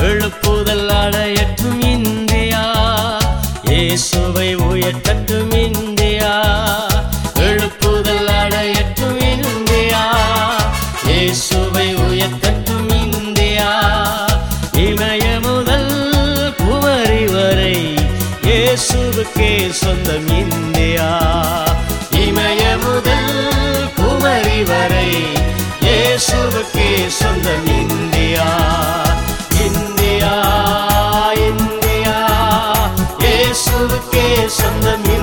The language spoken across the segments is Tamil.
எழுப்புதல் அடையற்றும் இந்தியா. இயேசுவை உயர்த்தட்டும் இந்தியா. எழுப்புதல் அடையற்றும் இந்தியா. இயேசுவை உயர்த்தட்டும் இந்தியா. இமய முதல் குமரி வரை இயேசுவுக்கே சொந்தம் இந்தியா. இயேசுவுக்கே சொந்தம்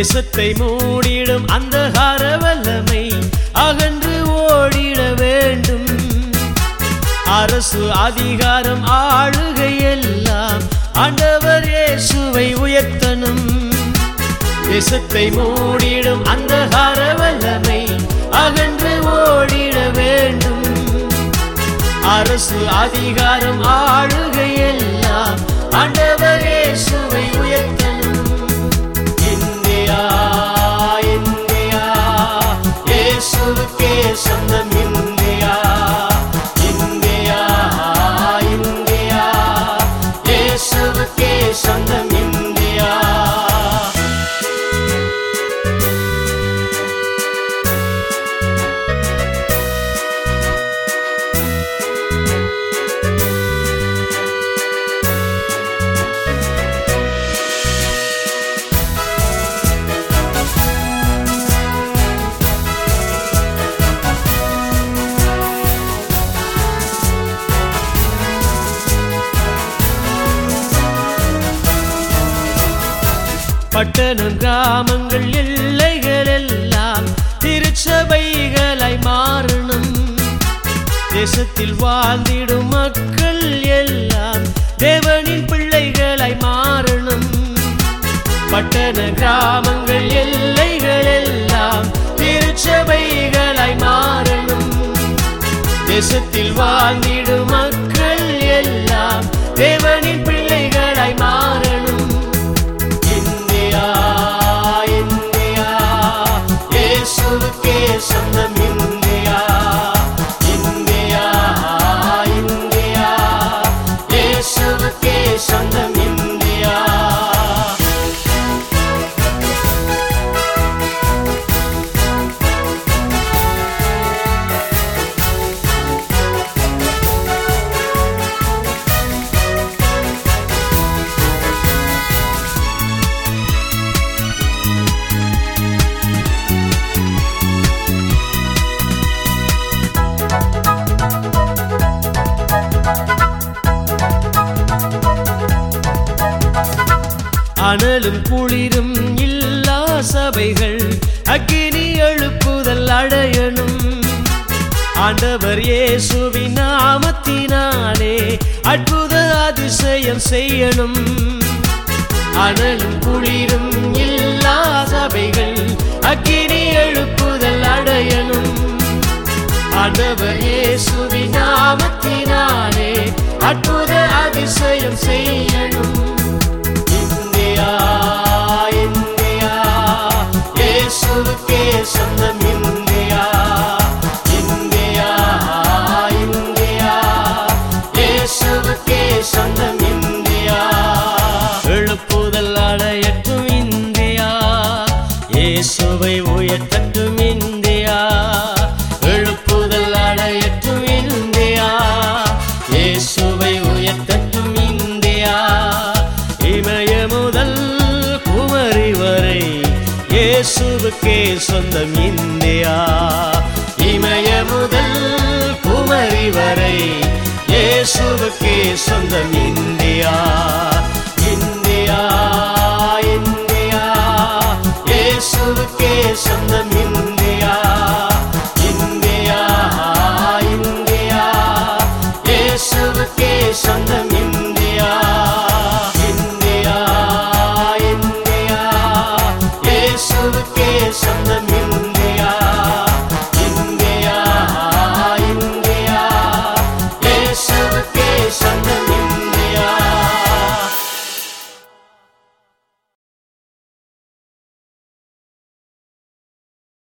தேசத்தை மூடிடும் அந்த வல்லமை அகன்று ஓடிட வேண்டும். அரசு அதிகாரம் ஆளுகை எல்லாம் ஆண்டவர் இயேசுவை உயர்த்தனும் தேசத்தை மூடிடும் அந்த வல்லமை அகன்று ஓடிட வேண்டும். அரசு அதிகாரம் ஆளுகை எல்லாம் பட்டணம் கிராமங்கள் எல்லைகள் எல்லாம் திருச்சபைகளாய் மாறணும். தேசத்தில் வாழ்ந்திடும் மக்கள் எல்லாம் தேவனின் பிள்ளைகளாய் மாறணும். பட்டண கிராமங்கள் எல்லைகள் எல்லாம் திருச்சபைகளாய் மாறணும். தேசத்தில் வாழ்ந்திடும் அனலும் குளிரும் இல்லா சபைகள் அக்கினி எழுப்புதல் அடையணும். ஆண்டவர் இயேசுவின் நாமத்தினாலே அற்புத அதிசயம் செய்யணும். அனலும் குளிரும் இல்லா சபைகள் அக்கினி எழுப்புதல் அடையணும். ஆண்டவர் இயேசுவின் நாமத்தினாலே அற்புத அதிசயம் செய்யணும். இந்தியா இந்தியா இயேசுவுக்கே சொந்தம் ஊருக்கே சொந்தம் இந்தியா. இமய முதல் குமரி வரை இயேசுவுக்கே சொந்தம் இந்தியா. இந்தியா இந்தியா இயேசுவுக்கு